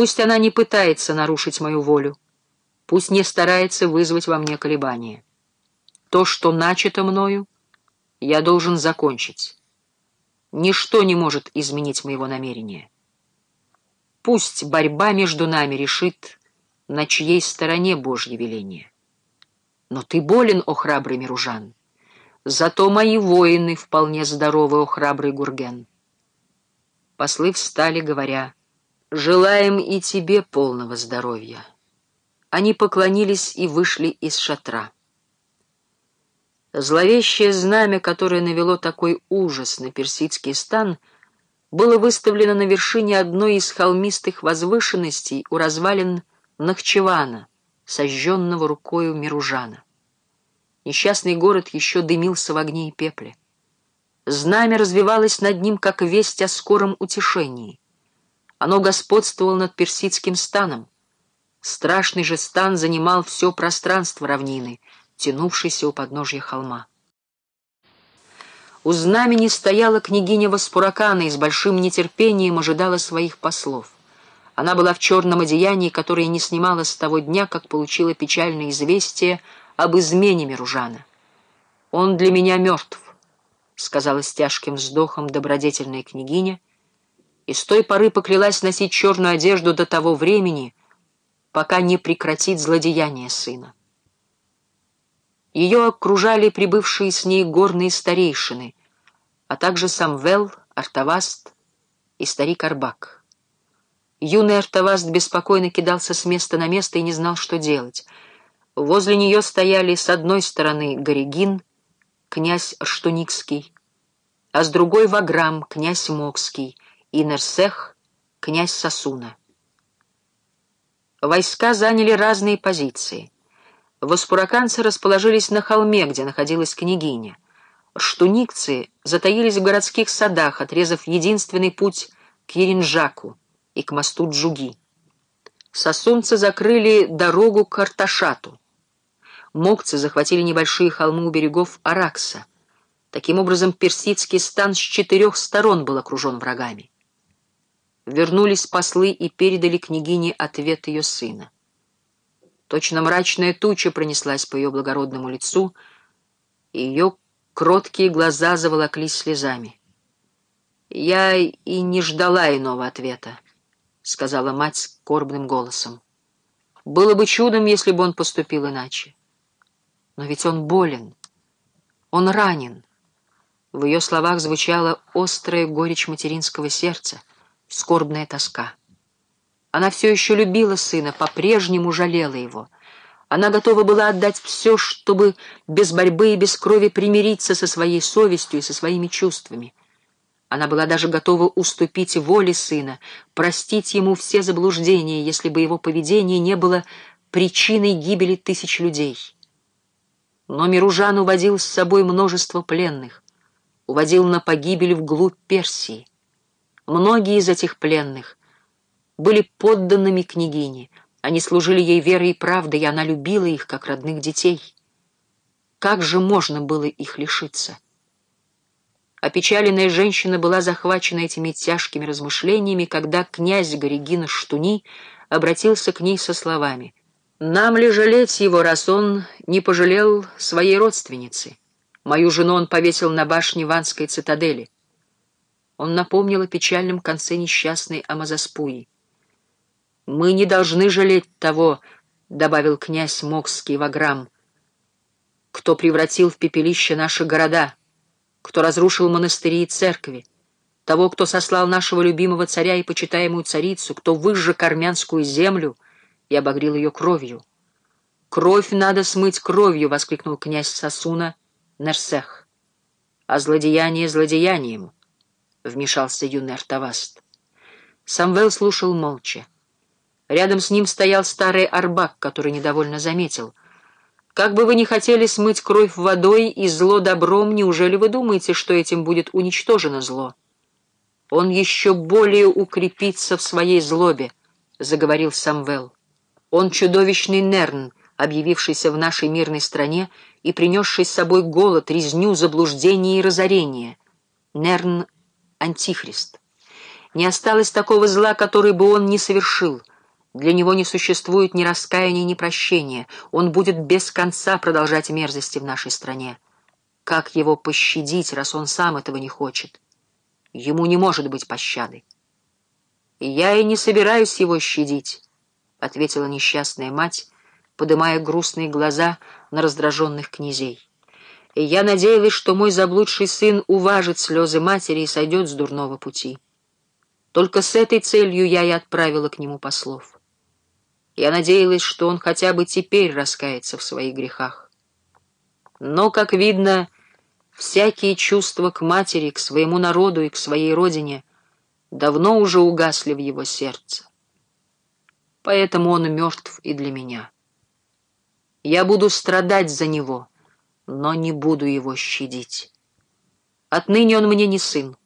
Пусть она не пытается нарушить мою волю, пусть не старается вызвать во мне колебания. То, что начато мною, я должен закончить. Ничто не может изменить моего намерения. Пусть борьба между нами решит, на чьей стороне Божье веление. Но ты болен, о храбрый Миружан. Зато мои воины вполне здоровы, о храбрый Гурген. Послы встали, говоря, «Желаем и тебе полного здоровья». Они поклонились и вышли из шатра. Зловещее знамя, которое навело такой ужас на персидский стан, было выставлено на вершине одной из холмистых возвышенностей у развалин Нахчевана, сожженного рукою Миружана. Несчастный город еще дымился в огне и пепле. Знамя развивалось над ним, как весть о скором утешении. Оно господствовало над персидским станом. Страшный же стан занимал все пространство равнины — тянувшийся у подножья холма. У знамени стояла княгиня Васпуракана и с большим нетерпением ожидала своих послов. Она была в черном одеянии, которое не снимала с того дня, как получила печальное известие об измене Миружана. «Он для меня мертв», — сказала с тяжким вздохом добродетельная княгиня, и с той поры поклялась носить черную одежду до того времени, пока не прекратит злодеяние сына. Ее окружали прибывшие с ней горные старейшины, а также Самвел, Артаваст и старик Арбак. Юный Артаваст беспокойно кидался с места на место и не знал, что делать. Возле нее стояли с одной стороны Горегин, князь Рштуникский, а с другой Ваграм, князь Мокский, и Нерсех, князь Сосуна. Войска заняли разные позиции — Воспураканцы расположились на холме, где находилась княгиня. Штуникцы затаились в городских садах, отрезав единственный путь к Еринжаку и к мосту Джуги. Сосунцы закрыли дорогу к Арташату. Мокцы захватили небольшие холмы у берегов Аракса. Таким образом, персидский стан с четырех сторон был окружен врагами. Вернулись послы и передали княгине ответ ее сына. Точно мрачная туча пронеслась по ее благородному лицу, и ее кроткие глаза заволоклись слезами. «Я и не ждала иного ответа», — сказала мать скорбным голосом. «Было бы чудом, если бы он поступил иначе. Но ведь он болен, он ранен». В ее словах звучала острая горечь материнского сердца, скорбная тоска. Она все еще любила сына, по-прежнему жалела его. Она готова была отдать все, чтобы без борьбы и без крови примириться со своей совестью и со своими чувствами. Она была даже готова уступить воле сына, простить ему все заблуждения, если бы его поведение не было причиной гибели тысяч людей. Но Миружан уводил с собой множество пленных, уводил на погибель вглубь Персии. Многие из этих пленных были подданными княгине. Они служили ей верой и правдой, и она любила их, как родных детей. Как же можно было их лишиться? Опечаленная женщина была захвачена этими тяжкими размышлениями, когда князь Горегина Штуни обратился к ней со словами «Нам ли жалеть его, раз он не пожалел своей родственницы? Мою жену он повесил на башне Ванской цитадели». Он напомнил о печальном конце несчастной Амазаспуи. «Мы не должны жалеть того», — добавил князь Мокский Ваграм, «кто превратил в пепелище наши города, кто разрушил монастыри и церкви, того, кто сослал нашего любимого царя и почитаемую царицу, кто выжег армянскую землю и обогрел ее кровью. «Кровь надо смыть кровью!» — воскликнул князь Сосуна Нерсех. «А злодеяние злодеянием!» — вмешался юный Артаваст. Самвел слушал молча. Рядом с ним стоял старый арбак, который недовольно заметил. «Как бы вы ни хотели смыть кровь водой и зло добром, неужели вы думаете, что этим будет уничтожено зло?» «Он еще более укрепится в своей злобе», — заговорил Самвел. «Он чудовищный Нерн, объявившийся в нашей мирной стране и принесший с собой голод, резню, заблуждение и разорение. Нерн — антихрист. Не осталось такого зла, который бы он не совершил — Для него не существует ни раскаяния, ни прощения. Он будет без конца продолжать мерзости в нашей стране. Как его пощадить, раз он сам этого не хочет? Ему не может быть пощады. «Я и не собираюсь его щадить», — ответила несчастная мать, подымая грустные глаза на раздраженных князей. «И я надеялась, что мой заблудший сын уважит слезы матери и сойдет с дурного пути. Только с этой целью я и отправила к нему послов. Я надеялась, что он хотя бы теперь раскается в своих грехах. Но, как видно, всякие чувства к матери, к своему народу и к своей родине — давно уже угасли в его сердце. Поэтому он мертв и для меня. Я буду страдать за него, но не буду его щадить. Отныне он мне не сын.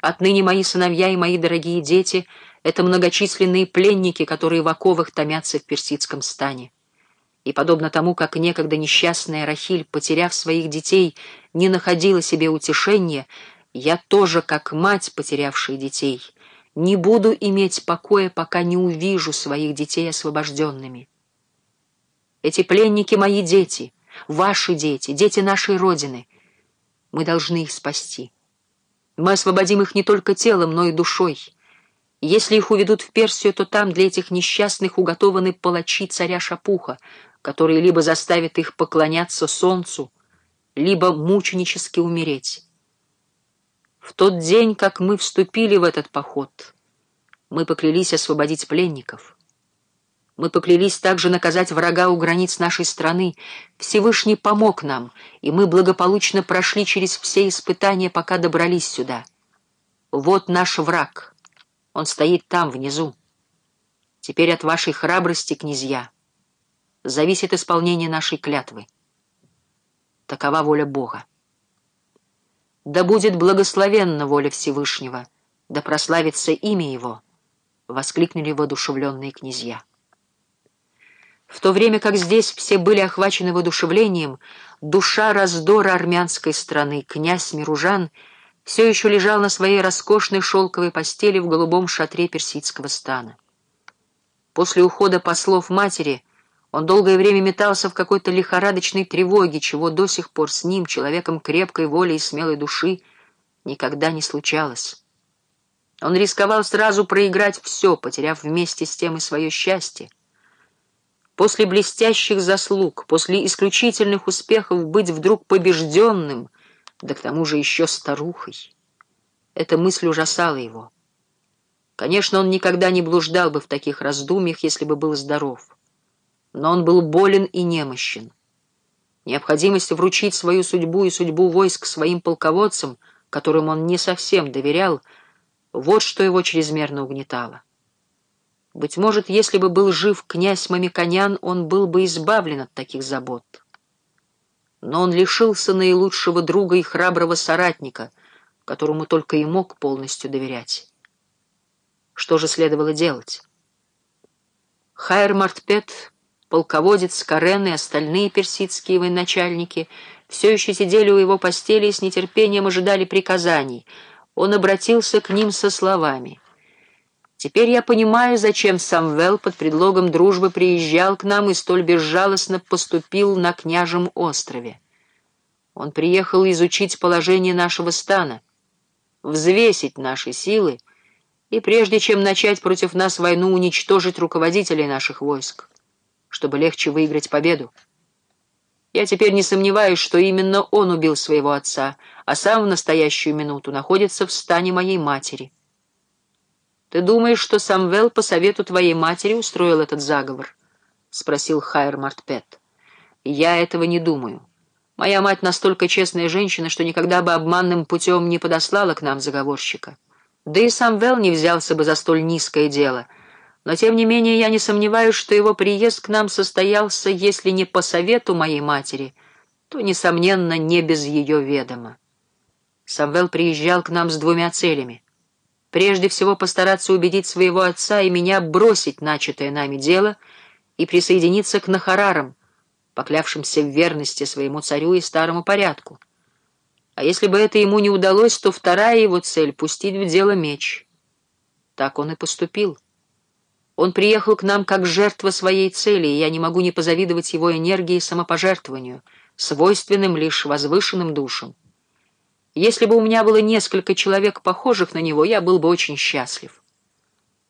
Отныне мои сыновья и мои дорогие дети — это многочисленные пленники, которые в оковах томятся в персидском стане. И подобно тому, как некогда несчастная Рахиль, потеряв своих детей, не находила себе утешения, я тоже, как мать, потерявшая детей, не буду иметь покоя, пока не увижу своих детей освобожденными. Эти пленники — мои дети, ваши дети, дети нашей Родины. Мы должны их спасти. Мы освободим их не только телом, но и душой. Если их уведут в Персию, то там для этих несчастных уготованы палачи царя Шапуха, которые либо заставят их поклоняться солнцу, либо мученически умереть. В тот день, как мы вступили в этот поход, мы поклялись освободить пленников. Мы поклялись также наказать врага у границ нашей страны. Всевышний помог нам, и мы благополучно прошли через все испытания, пока добрались сюда. Вот наш враг. Он стоит там, внизу. Теперь от вашей храбрости, князья, зависит исполнение нашей клятвы. Такова воля Бога. Да будет благословенна воля Всевышнего, да прославится имя Его, — воскликнули воодушевленные князья. В то время как здесь все были охвачены воодушевлением, душа раздора армянской страны, князь Миружан, все еще лежал на своей роскошной шелковой постели в голубом шатре персидского стана. После ухода послов матери он долгое время метался в какой-то лихорадочной тревоге, чего до сих пор с ним, человеком крепкой воли и смелой души, никогда не случалось. Он рисковал сразу проиграть все, потеряв вместе с тем и свое счастье. После блестящих заслуг, после исключительных успехов быть вдруг побежденным, да к тому же еще старухой. Эта мысль ужасала его. Конечно, он никогда не блуждал бы в таких раздумьях, если бы был здоров но он был болен и немощен. Необходимость вручить свою судьбу и судьбу войск своим полководцам, которым он не совсем доверял, вот что его чрезмерно угнетало. Быть может, если бы был жив князь Мамиконян, он был бы избавлен от таких забот. Но он лишился наилучшего друга и храброго соратника, которому только и мог полностью доверять. Что же следовало делать? Хайр Мартпет полководец Карен и остальные персидские военачальники все еще сидели у его постели и с нетерпением ожидали приказаний. Он обратился к ним со словами. «Теперь я понимаю, зачем Самвел под предлогом дружбы приезжал к нам и столь безжалостно поступил на княжем острове. Он приехал изучить положение нашего стана, взвесить наши силы и, прежде чем начать против нас войну, уничтожить руководителей наших войск чтобы легче выиграть победу. Я теперь не сомневаюсь, что именно он убил своего отца, а сам в настоящую минуту находится в стане моей матери. «Ты думаешь, что Самвел по совету твоей матери устроил этот заговор?» — спросил Хайер Мартпет. «Я этого не думаю. Моя мать настолько честная женщина, что никогда бы обманным путем не подослала к нам заговорщика. Да и Самвел не взялся бы за столь низкое дело — но, тем не менее, я не сомневаюсь, что его приезд к нам состоялся, если не по совету моей матери, то, несомненно, не без ее ведома. Самвел приезжал к нам с двумя целями. Прежде всего постараться убедить своего отца и меня бросить начатое нами дело и присоединиться к Нахарарам, поклявшимся в верности своему царю и старому порядку. А если бы это ему не удалось, то вторая его цель — пустить в дело меч. Так он и поступил. Он приехал к нам как жертва своей цели, и я не могу не позавидовать его энергии и самопожертвованию, свойственным лишь возвышенным душам. Если бы у меня было несколько человек, похожих на него, я был бы очень счастлив.